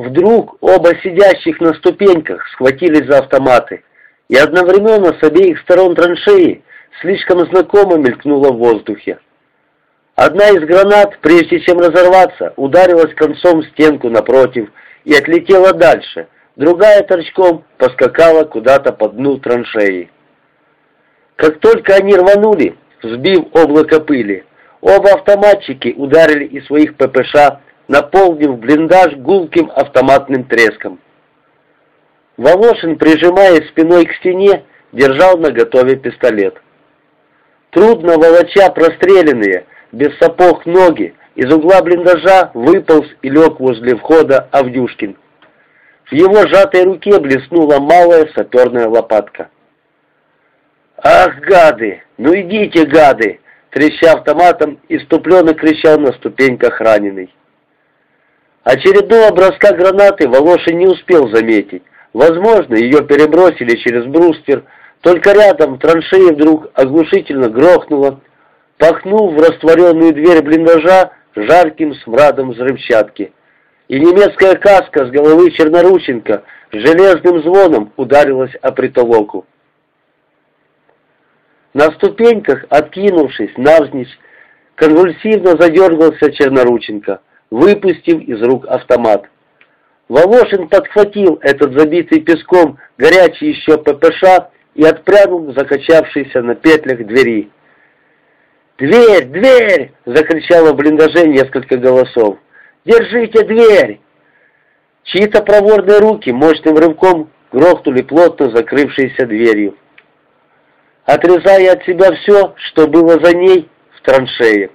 Вдруг оба сидящих на ступеньках схватились за автоматы, и одновременно с обеих сторон траншеи слишком знакомо мелькнула в воздухе. Одна из гранат, прежде чем разорваться, ударилась концом в стенку напротив и отлетела дальше, другая торчком поскакала куда-то по дну траншеи. Как только они рванули, взбив облако пыли, оба автоматчики ударили из своих ППШ наполнив блиндаж гулким автоматным треском. Волошин, прижимаясь спиной к стене, держал наготове пистолет. Трудно волоча простреленные, без сапог ноги, из угла блиндажа выполз и лег возле входа Авдюшкин. В его сжатой руке блеснула малая саперная лопатка. «Ах, гады! Ну идите, гады!» Треща автоматом, иступленно кричал на ступеньках раненый. Очередного броска гранаты Волошин не успел заметить. Возможно, ее перебросили через бруствер, только рядом в траншее вдруг оглушительно грохнуло, пахнув в растворенную дверь блиндажа жарким смрадом взрывчатки. И немецкая каска с головы Чернорученко с железным звоном ударилась о притолоку. На ступеньках, откинувшись навзничь, конвульсивно задергался Чернорученко выпустив из рук автомат. Волошин подхватил этот забитый песком горячий еще ППШ и отпрянул закачавшийся на петлях двери. «Дверь! Дверь!» — закричало в блиндаже несколько голосов. «Держите дверь!» Чьи-то проворные руки мощным рывком грохнули плотно закрывшейся дверью, отрезая от себя все, что было за ней в траншее.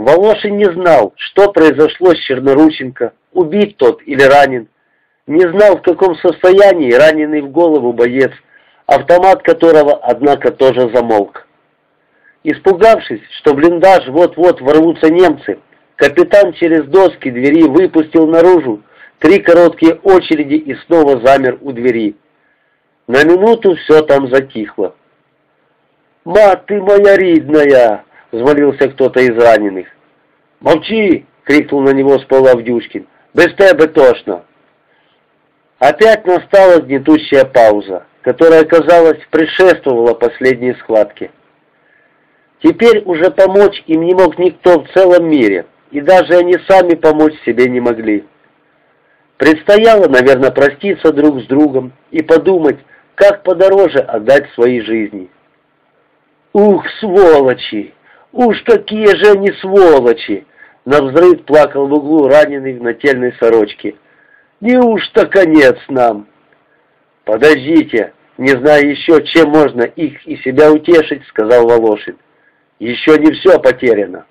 Волошин не знал, что произошло с Чернорученко, убит тот или ранен. Не знал, в каком состоянии раненый в голову боец, автомат которого, однако, тоже замолк. Испугавшись, что в блиндаж вот-вот ворвутся немцы, капитан через доски двери выпустил наружу три короткие очереди и снова замер у двери. На минуту все там затихло. «Мать ты моя ридная!» — взмолился кто-то из раненых. «Молчи!» — крикнул на него с пола Авдюшкин. «Без тебе тошно!» Опять настала гнетущая пауза, которая, казалось, предшествовала последней схватке. Теперь уже помочь им не мог никто в целом мире, и даже они сами помочь себе не могли. Предстояло, наверное, проститься друг с другом и подумать, как подороже отдать свои жизни. «Ух, сволочи! Уж какие же они сволочи!» На взрыв плакал в углу раненый в нательной сорочке. «Неужто конец нам?» «Подождите, не знаю еще, чем можно их и себя утешить», — сказал Волошин. «Еще не все потеряно.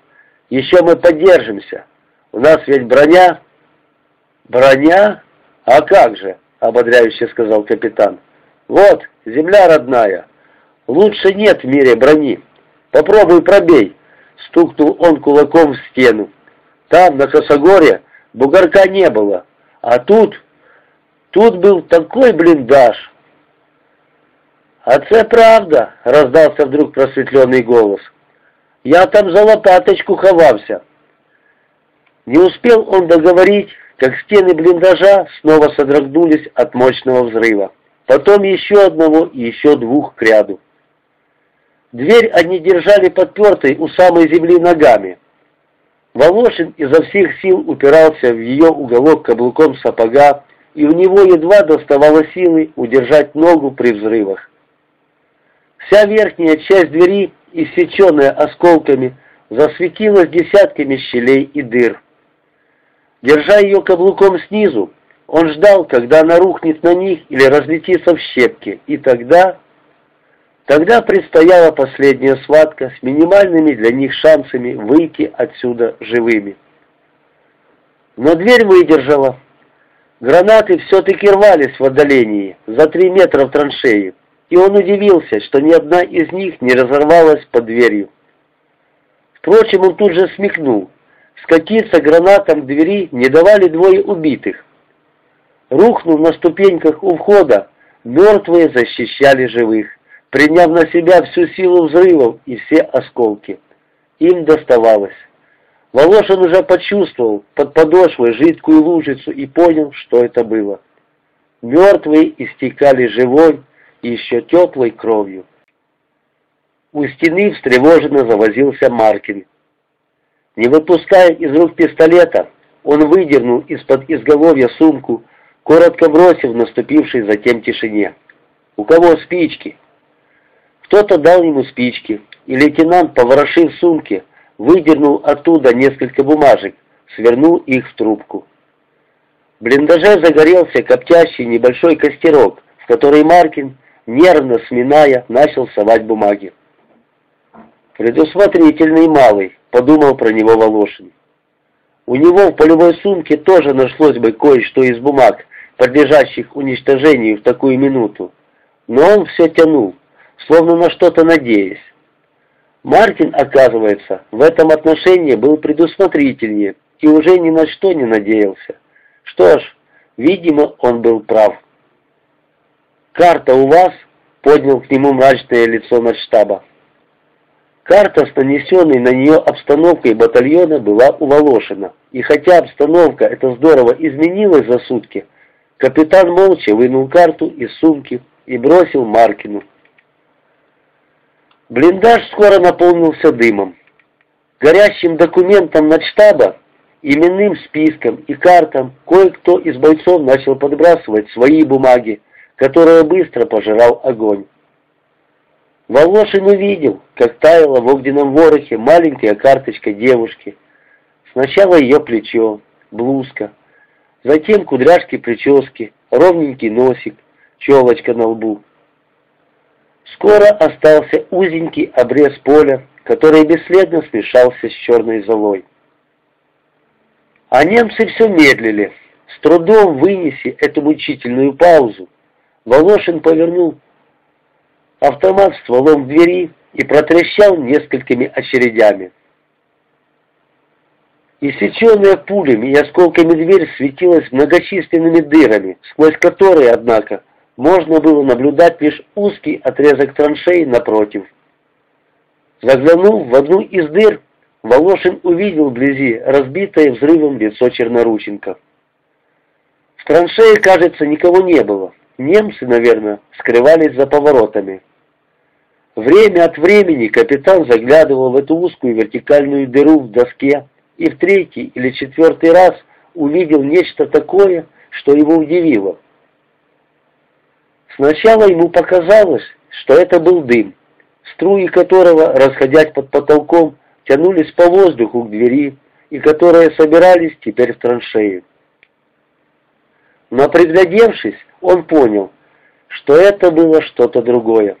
Еще мы поддержимся. У нас ведь броня...» «Броня? А как же?» — ободряюще сказал капитан. «Вот, земля родная. Лучше нет в мире брони. Попробуй пробей!» Стукнул он кулаком в стену. Там, на Косогоре, бугорка не было. А тут... Тут был такой блиндаж. «А це правда!» — раздался вдруг просветленный голос. «Я там за лопаточку ховався». Не успел он договорить, как стены блиндажа снова содрогнулись от мощного взрыва. Потом еще одного и еще двух к ряду. Дверь они держали подпертой у самой земли ногами. Волошин изо всех сил упирался в ее уголок каблуком сапога, и у него едва доставало силы удержать ногу при взрывах. Вся верхняя часть двери, иссеченная осколками, засветилась десятками щелей и дыр. Держа ее каблуком снизу, он ждал, когда она рухнет на них или разлетится в щепки, и тогда... Тогда предстояла последняя схватка с минимальными для них шансами выйти отсюда живыми. Но дверь выдержала. Гранаты все-таки рвались в отдалении, за три метра в траншеи, и он удивился, что ни одна из них не разорвалась под дверью. Впрочем, он тут же смекнул. Скатиться гранатам двери не давали двое убитых. Рухнув на ступеньках у входа, мертвые защищали живых приняв на себя всю силу взрывов и все осколки. Им доставалось. Волошин уже почувствовал под подошвой жидкую лужицу и понял, что это было. Мертвые истекали живой и еще теплой кровью. У стены встревоженно завозился Маркин. Не выпуская из рук пистолета, он выдернул из-под изголовья сумку, коротко бросив наступившей затем тишине. «У кого спички?» Кто-то дал ему спички, и лейтенант, поворошив сумки, выдернул оттуда несколько бумажек, свернул их в трубку. В блиндаже загорелся коптящий небольшой костерок, в который Маркин, нервно сминая, начал совать бумаги. «Предусмотрительный малый», — подумал про него Волошин. У него в полевой сумке тоже нашлось бы кое-что из бумаг, подлежащих уничтожению в такую минуту. Но он все тянул, словно на что-то надеясь. Мартин, оказывается, в этом отношении был предусмотрительнее и уже ни на что не надеялся. Что ж, видимо, он был прав. «Карта у вас?» — поднял к нему мрачное лицо штаба. Карта с нанесенной на нее обстановкой батальона была у Волошина, и хотя обстановка эта здорово изменилась за сутки, капитан молча вынул карту из сумки и бросил Маркину. Блиндаж скоро наполнился дымом. Горящим документом штаба, именным списком и картам кое-кто из бойцов начал подбрасывать свои бумаги, которые быстро пожирал огонь. Волошин увидел, как таяла в огненном ворохе маленькая карточка девушки. Сначала ее плечо, блузка, затем кудряшки прически, ровненький носик, челочка на лбу. Скоро остался узенький обрез поля, который бесследно смешался с черной золой. А немцы все медлили. С трудом вынеси эту мучительную паузу, Волошин повернул автомат стволом двери и протрещал несколькими очередями. Иссеченная пулями и осколками дверь светилась многочисленными дырами, сквозь которые, однако, можно было наблюдать лишь узкий отрезок траншеи напротив. Заглянув в одну из дыр, Волошин увидел вблизи разбитое взрывом лицо Чернорученко. В траншее, кажется, никого не было. Немцы, наверное, скрывались за поворотами. Время от времени капитан заглядывал в эту узкую вертикальную дыру в доске и в третий или четвертый раз увидел нечто такое, что его удивило. Сначала ему показалось, что это был дым, струи которого, расходясь под потолком, тянулись по воздуху к двери и которые собирались теперь в траншеи. Но приглядевшись, он понял, что это было что-то другое.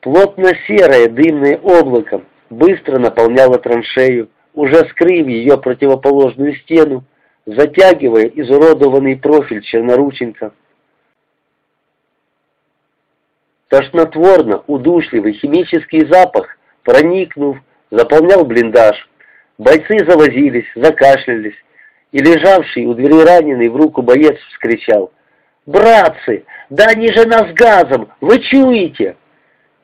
Плотно-серое дымное облако быстро наполняло траншею, уже скрыв ее противоположную стену, затягивая изуродованный профиль Чернорученко. Тошнотворно удушливый химический запах, проникнув, заполнял блиндаж. Бойцы завозились, закашлялись, и лежавший у двери раненый в руку боец вскричал. «Братцы, да они же нас газом! Вы чуете?»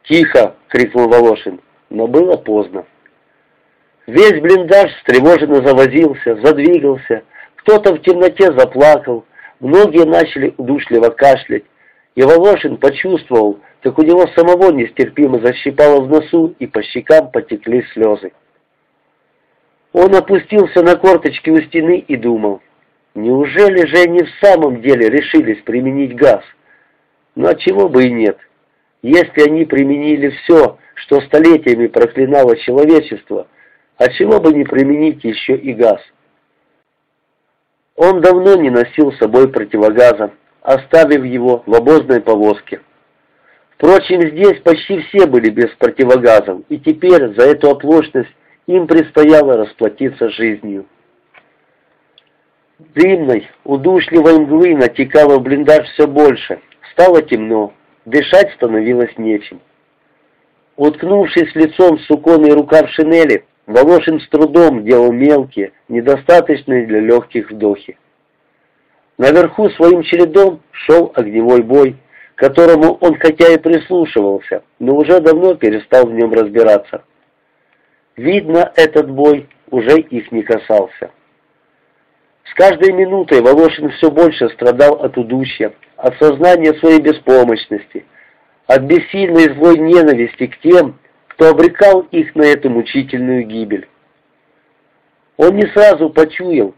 «Тихо!» — крикнул Волошин, но было поздно. Весь блиндаж встревоженно завозился, задвигался, кто-то в темноте заплакал, многие начали удушливо кашлять, и Волошин почувствовал, как у него самого нестерпимо защипало в носу, и по щекам потекли слезы. Он опустился на корточки у стены и думал, неужели же они в самом деле решились применить газ? Ну а чего бы и нет. Если они применили все, что столетиями проклинало человечество, а чего бы не применить еще и газ? Он давно не носил с собой противогаза, оставив его в обозной повозке. Впрочем, здесь почти все были без противогазов, и теперь за эту оплошность им предстояло расплатиться жизнью. Дымной, удушливой мглы натекало в блиндаж все больше. Стало темно, дышать становилось нечем. Уткнувшись лицом в суконный рукав шинели, Волошин с трудом делал мелкие, недостаточные для легких вдохи. Наверху своим чередом шел огневой бой, которому он хотя и прислушивался, но уже давно перестал в нем разбираться. Видно, этот бой уже их не касался. С каждой минутой Волошин все больше страдал от удушья, от сознания своей беспомощности, от бессильной злой ненависти к тем, кто обрекал их на эту мучительную гибель. Он не сразу почуял,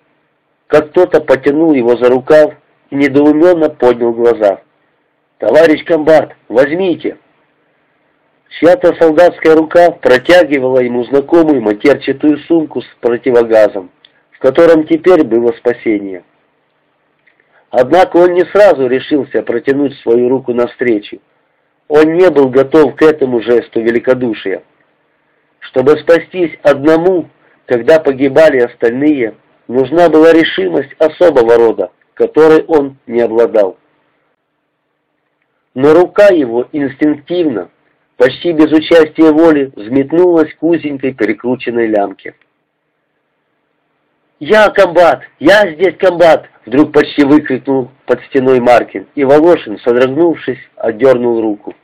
как кто-то потянул его за рукав и недоуменно поднял глаза. «Товарищ комбат, возьмите!» Чья-то солдатская рука протягивала ему знакомую матерчатую сумку с противогазом, в котором теперь было спасение. Однако он не сразу решился протянуть свою руку навстречу. Он не был готов к этому жесту великодушия. Чтобы спастись одному, когда погибали остальные, нужна была решимость особого рода, которой он не обладал. Но рука его инстинктивно, почти без участия воли, взметнулась к узенькой перекрученной лямке. «Я комбат! Я здесь комбат!» Вдруг почти выкрикнул под стеной Маркин, и Волошин, содрогнувшись, отдернул руку.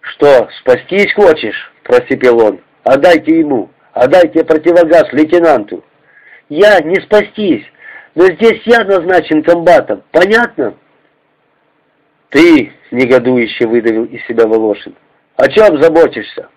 «Что, спастись хочешь?» — просипел он. «Отдайте ему! Отдайте противогаз лейтенанту!» «Я не спастись, но здесь я назначен комбатом, понятно?» «Ты!» — негодующе выдавил из себя Волошин. «О чем заботишься?